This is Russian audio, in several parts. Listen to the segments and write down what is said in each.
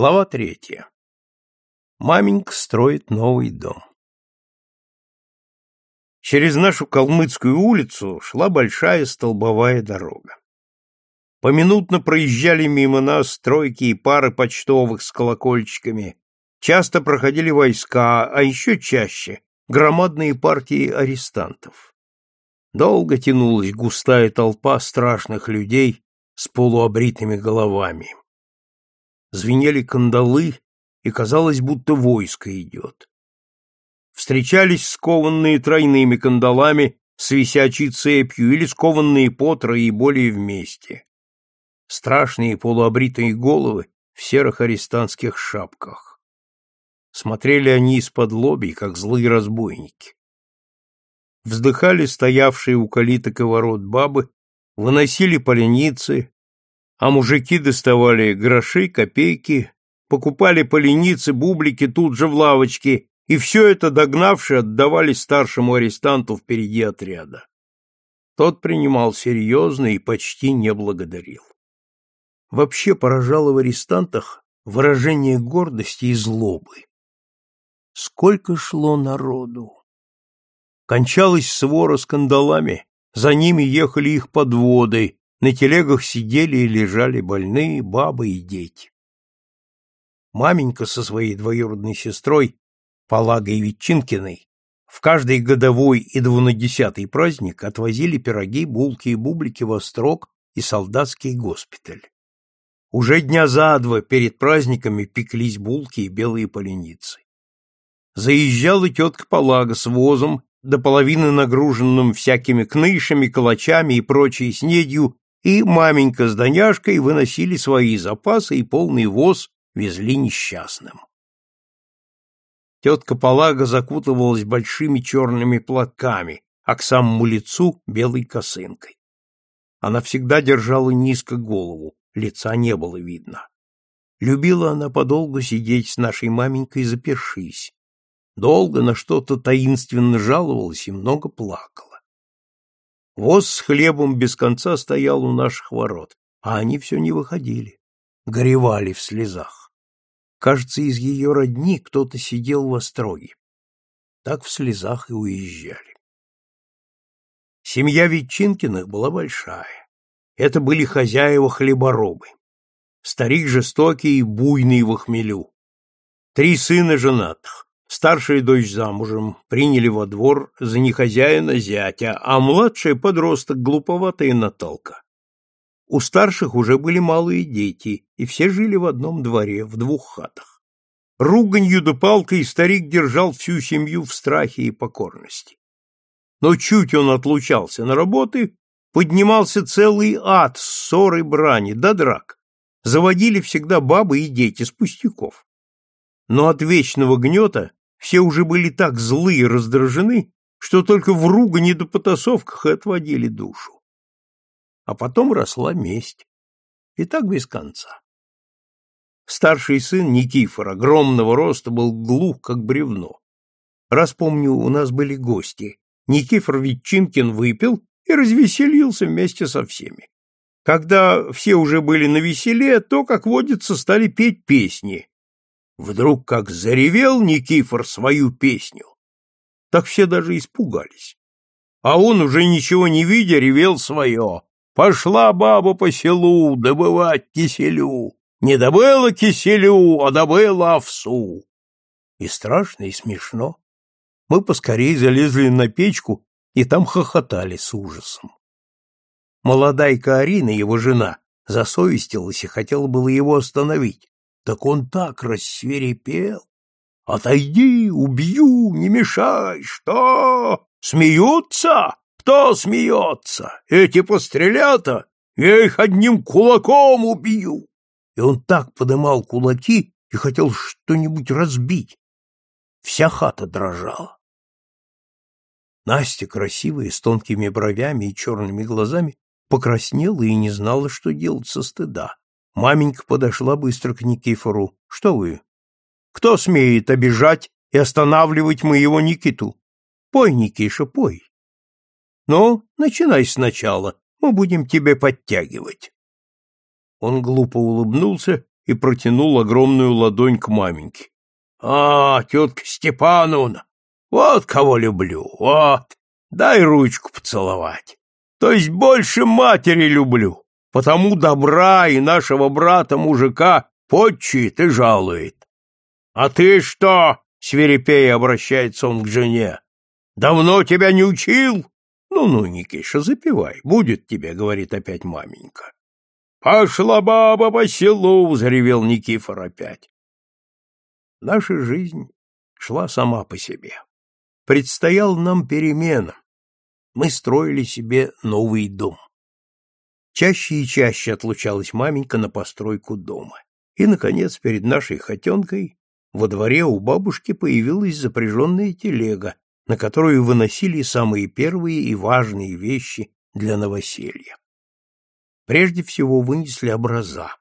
Глава третья. Маменька строит новый дом. Через нашу Калмыцкую улицу шла большая столбовая дорога. Поминутно проезжали мимо нас стройки и пары почтовых с колокольчиками, часто проходили войска, а еще чаще громадные партии арестантов. Долго тянулась густая толпа страшных людей с полуобритыми головами звенели кандалы, и казалось, будто войско идет. Встречались скованные тройными кандалами с висячей цепью или скованные по более вместе. Страшные полуобритые головы в серых арестантских шапках. Смотрели они из-под лобий, как злые разбойники. Вздыхали стоявшие у калиток и ворот бабы, выносили поленницы, а мужики доставали гроши, копейки, покупали поленицы, бублики тут же в лавочке, и все это, догнавши, отдавали старшему арестанту впереди отряда. Тот принимал серьезно и почти не благодарил. Вообще поражало в арестантах выражение гордости и злобы. Сколько шло народу! Кончалась свора скандалами, за ними ехали их подводы, на телегах сидели и лежали больные бабы и дети. Маменька со своей двоюродной сестрой, Палагой Ветчинкиной, в каждый годовой и двунадесятый праздник отвозили пироги, булки и бублики в Острог и солдатский госпиталь. Уже дня за два перед праздниками пеклись булки и белые поленицы. Заезжала тетка Палага с возом, до половины нагруженным всякими кнышами, калачами и прочей снедью и маменька с Доняшкой выносили свои запасы и полный воз везли несчастным. Тетка Палага закутывалась большими черными платками, а к самому лицу белой косынкой. Она всегда держала низко голову, лица не было видно. Любила она подолгу сидеть с нашей маменькой запершись. Долго на что-то таинственно жаловалась и много плакала. Воз с хлебом без конца стоял у наших ворот, а они все не выходили, горевали в слезах. Кажется, из ее родни кто-то сидел в остроге. Так в слезах и уезжали. Семья Ветчинкиных была большая. Это были хозяева хлеборобы. Старик жестокий и буйный в хмелю. Три сына женатых, Старшая дочь замужем, приняли во двор за нехозяина зятя, а младшая подросток глуповатая Наталка. У старших уже были малые дети, и все жили в одном дворе, в двух хатах. Руганью да палкой старик держал всю семью в страхе и покорности. Но чуть он отлучался на работы, поднимался целый ад ссор и брани, да драк. Заводили всегда бабы и дети с пустяков. Но от вечного гнета все уже были так злы и раздражены, что только в ругани да потасовках и отводили душу. А потом росла месть. И так без конца. Старший сын Никифор, огромного роста, был глух, как бревно. Раз помню, у нас были гости. Никифор Ветчинкин выпил и развеселился вместе со всеми. Когда все уже были на веселе, то, как водится, стали петь песни, Вдруг как заревел Никифор свою песню, так все даже испугались. А он, уже ничего не видя, ревел свое. Пошла баба по селу добывать киселю. Не добыла киселю, а добыла овсу. И страшно, и смешно. Мы поскорей залезли на печку и там хохотали с ужасом. Молодайка Арина, его жена, засовестилась и хотела было его остановить, так он так рассверепел. Отойди, убью, не мешай, что? Смеются? Кто смеется? Эти пострелята? Я их одним кулаком убью. И он так подымал кулаки и хотел что-нибудь разбить. Вся хата дрожала. Настя, красивая, с тонкими бровями и черными глазами, покраснела и не знала, что делать со стыда. Маменька подошла быстро к Никифору. Что вы? Кто смеет обижать и останавливать моего Никиту? Пой, Никиша, пой. Ну, начинай сначала, мы будем тебе подтягивать. Он глупо улыбнулся и протянул огромную ладонь к маменьке. — А, тетка Степановна, вот кого люблю, вот, дай ручку поцеловать. То есть больше матери люблю, потому добра и нашего брата-мужика подчует и жалует. — А ты что? — свирепея обращается он к жене. — Давно тебя не учил? Ну-ну, Никиша, запивай, будет тебе, — говорит опять маменька. — Пошла баба по селу, — взревел Никифор опять. Наша жизнь шла сама по себе. Предстоял нам перемена. Мы строили себе новый дом. Чаще и чаще отлучалась маменька на постройку дома. И, наконец, перед нашей хотенкой во дворе у бабушки появилась запряженная телега, на которую выносили самые первые и важные вещи для новоселья. Прежде всего вынесли образа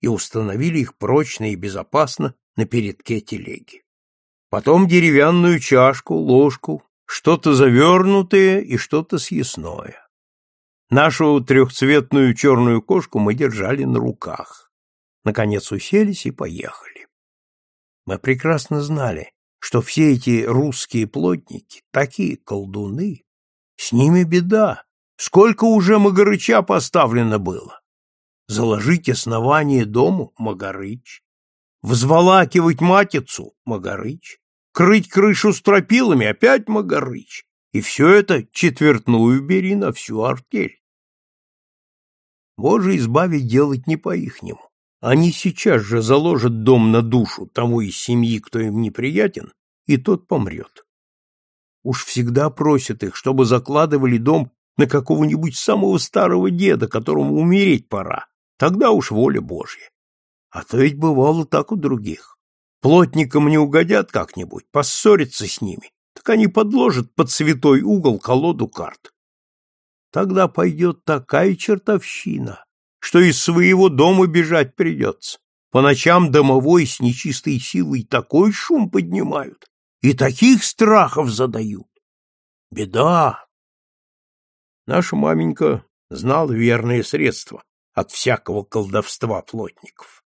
и установили их прочно и безопасно на передке телеги. Потом деревянную чашку, ложку, что-то завернутое и что-то съестное. Нашу трехцветную черную кошку мы держали на руках. Наконец уселись и поехали. Мы прекрасно знали, что все эти русские плотники, такие колдуны, с ними беда. Сколько уже Магарыча поставлено было? Заложить основание дому — Магарыч. Взволакивать матицу — Магарыч. Крыть крышу стропилами — опять Магарыч. И все это четвертную бери на всю артель. Боже избавить делать не по-ихнему. Они сейчас же заложат дом на душу того из семьи, кто им неприятен, и тот помрет. Уж всегда просят их, чтобы закладывали дом на какого-нибудь самого старого деда, которому умереть пора. Тогда уж воля Божья. А то ведь бывало так у других. Плотникам не угодят как-нибудь, поссориться с ними, так они подложат под святой угол колоду карт. Тогда пойдет такая чертовщина, что из своего дома бежать придется. По ночам домовой с нечистой силой такой шум поднимают и таких страхов задают. Беда! Наша маменька знала верное средство от всякого колдовства плотников.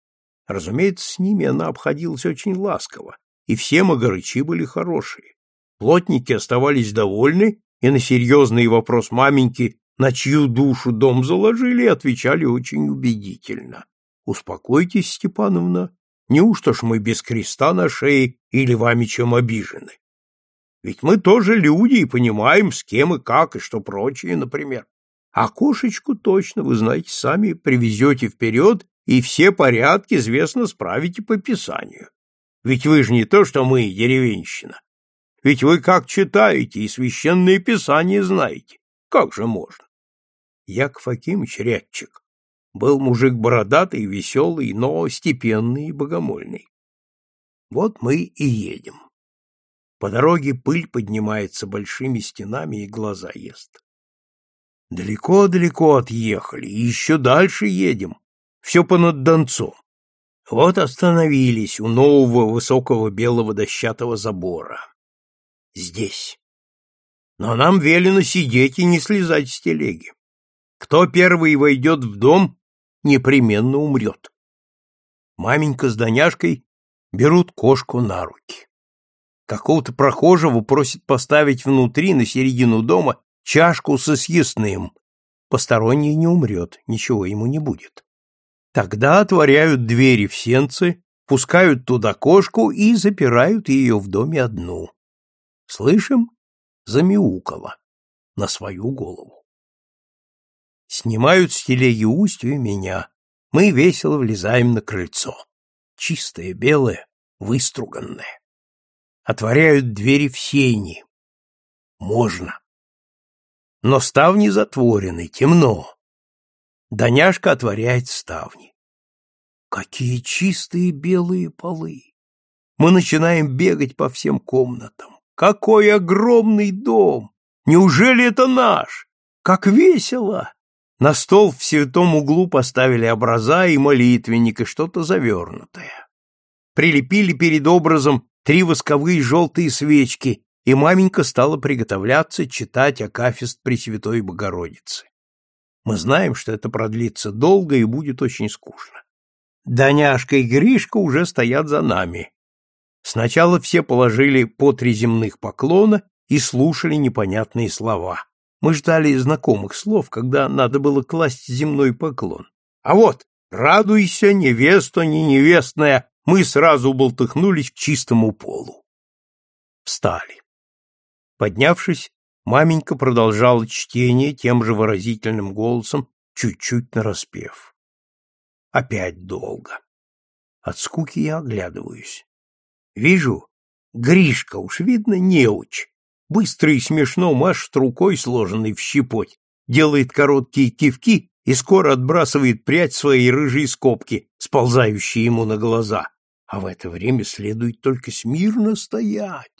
Разумеется, с ними она обходилась очень ласково, и все магарычи были хорошие. Плотники оставались довольны и на серьезный вопрос маменьки, на чью душу дом заложили, отвечали очень убедительно. Успокойтесь, Степановна, неужто ж мы без креста на шее или вами чем обижены? Ведь мы тоже люди и понимаем, с кем и как, и что прочее, например. А кошечку точно, вы знаете, сами привезете вперед и все порядки, известно, справите по Писанию. Ведь вы же не то, что мы, деревенщина. Ведь вы как читаете и священное писание знаете. Как же можно? Яков Акимович Рядчик был мужик бородатый, веселый, но степенный и богомольный. Вот мы и едем. По дороге пыль поднимается большими стенами и глаза ест. Далеко-далеко отъехали, и еще дальше едем. Все понад Донцом. Вот остановились у нового высокого белого дощатого забора здесь. Но нам велено сидеть и не слезать с телеги. Кто первый войдет в дом, непременно умрет. Маменька с Доняшкой берут кошку на руки. Какого-то прохожего просит поставить внутри, на середину дома, чашку со съестным. Посторонний не умрет, ничего ему не будет. Тогда отворяют двери в сенцы, пускают туда кошку и запирают ее в доме одну. Слышим? Замяукало. На свою голову. Снимают с телеги устью меня. Мы весело влезаем на крыльцо. Чистое, белое, выструганное. Отворяют двери в сени. Можно. Но ставни затворены, темно. Доняшка отворяет ставни. Какие чистые белые полы! Мы начинаем бегать по всем комнатам. Какой огромный дом! Неужели это наш? Как весело! На стол в святом углу поставили образа и молитвенник, и что-то завернутое. Прилепили перед образом три восковые желтые свечки, и маменька стала приготовляться читать Акафист Пресвятой Богородицы. Мы знаем, что это продлится долго и будет очень скучно. Даняшка и Гришка уже стоят за нами. Сначала все положили по три земных поклона и слушали непонятные слова. Мы ждали знакомых слов, когда надо было класть земной поклон. А вот «Радуйся, невеста не невестная!» мы сразу болтыхнулись к чистому полу. Встали. Поднявшись, маменька продолжала чтение тем же выразительным голосом, чуть-чуть нараспев. Опять долго. От скуки я оглядываюсь. Вижу, Гришка уж видно неуч. Быстро и смешно машет рукой, сложенной в щепоть, делает короткие кивки и скоро отбрасывает прядь своей рыжей скобки, сползающей ему на глаза. А в это время следует только смирно стоять.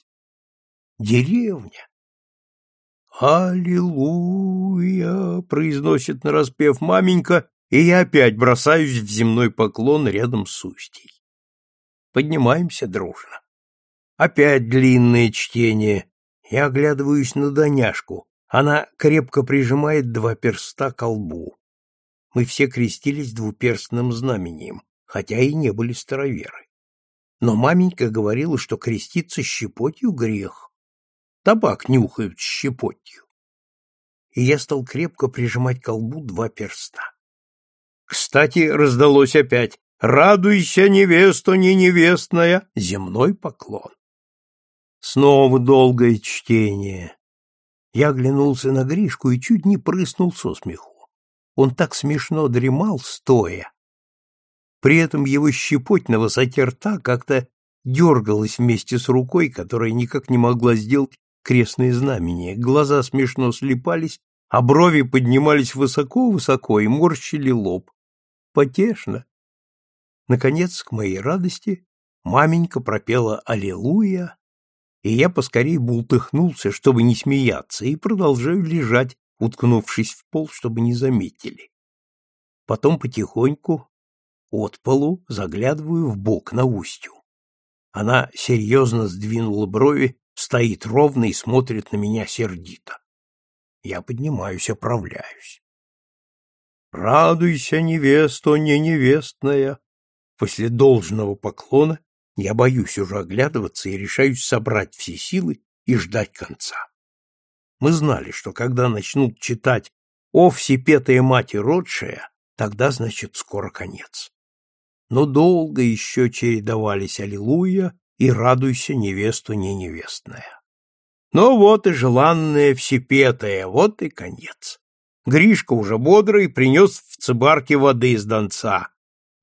Деревня. «Аллилуйя!» — произносит нараспев маменька, и я опять бросаюсь в земной поклон рядом с Устьей. Поднимаемся дружно. Опять длинное чтение. Я оглядываюсь на Доняшку. Она крепко прижимает два перста к лбу. Мы все крестились двуперстным знамением, хотя и не были староверы. Но маменька говорила, что креститься щепотью — грех. Табак нюхают щепотью. И я стал крепко прижимать к колбу два перста. Кстати, раздалось опять «Радуйся, невеста не невестная!» Земной поклон. Снова долгое чтение. Я оглянулся на Гришку и чуть не прыснул со смеху. Он так смешно дремал, стоя. При этом его щепоть на высоте рта как-то дергалась вместе с рукой, которая никак не могла сделать крестное знамение. Глаза смешно слепались, а брови поднимались высоко-высоко и морщили лоб. Потешно. Наконец, к моей радости, маменька пропела «Аллилуйя», и я поскорей бултыхнулся, чтобы не смеяться, и продолжаю лежать, уткнувшись в пол, чтобы не заметили. Потом потихоньку, от полу, заглядываю в бок на устью. Она серьезно сдвинула брови, стоит ровно и смотрит на меня сердито. Я поднимаюсь, оправляюсь. «Радуйся, невеста, не невестная!» После должного поклона я боюсь уже оглядываться и решаюсь собрать все силы и ждать конца. Мы знали, что когда начнут читать «О, всепетая мать родшая», тогда, значит, скоро конец. Но долго еще чередовались «Аллилуйя» и «Радуйся, невесту не невестная». Но вот и желанная всепетая, вот и конец. Гришка уже бодрый принес в цибарке воды из донца.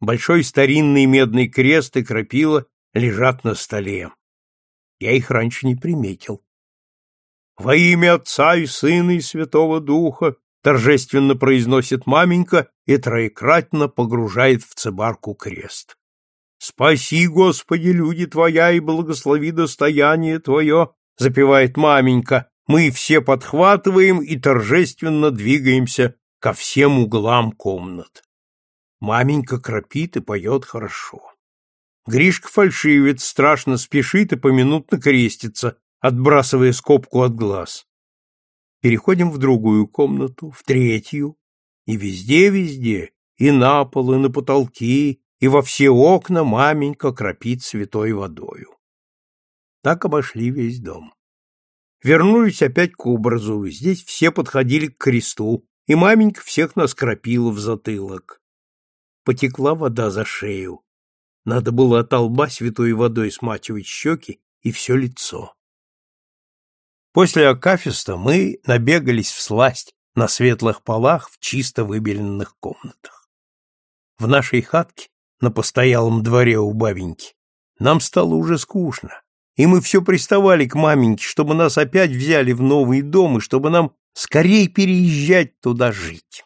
Большой старинный медный крест и крапила лежат на столе. Я их раньше не приметил. «Во имя Отца и Сына и Святого Духа!» торжественно произносит маменька и троекратно погружает в цибарку крест. «Спаси, Господи, люди Твоя, и благослови достояние Твое!» — запевает маменька. Мы все подхватываем и торжественно двигаемся ко всем углам комнат. Маменька кропит и поет хорошо. Гришка фальшивит, страшно спешит и поминутно крестится, отбрасывая скобку от глаз. Переходим в другую комнату, в третью, и везде-везде, и на пол, и на потолки, и во все окна маменька кропит святой водою. Так обошли весь дом. Вернулись опять к образу, здесь все подходили к кресту, и маменька всех нас кропила в затылок. Потекла вода за шею, надо было от лба святой водой смачивать щеки и все лицо. После акафиста мы набегались в сласть на светлых полах в чисто выбеленных комнатах. В нашей хатке, на постоялом дворе у бабеньки, нам стало уже скучно, и мы все приставали к маменьке, чтобы нас опять взяли в новый дом и чтобы нам скорее переезжать туда жить.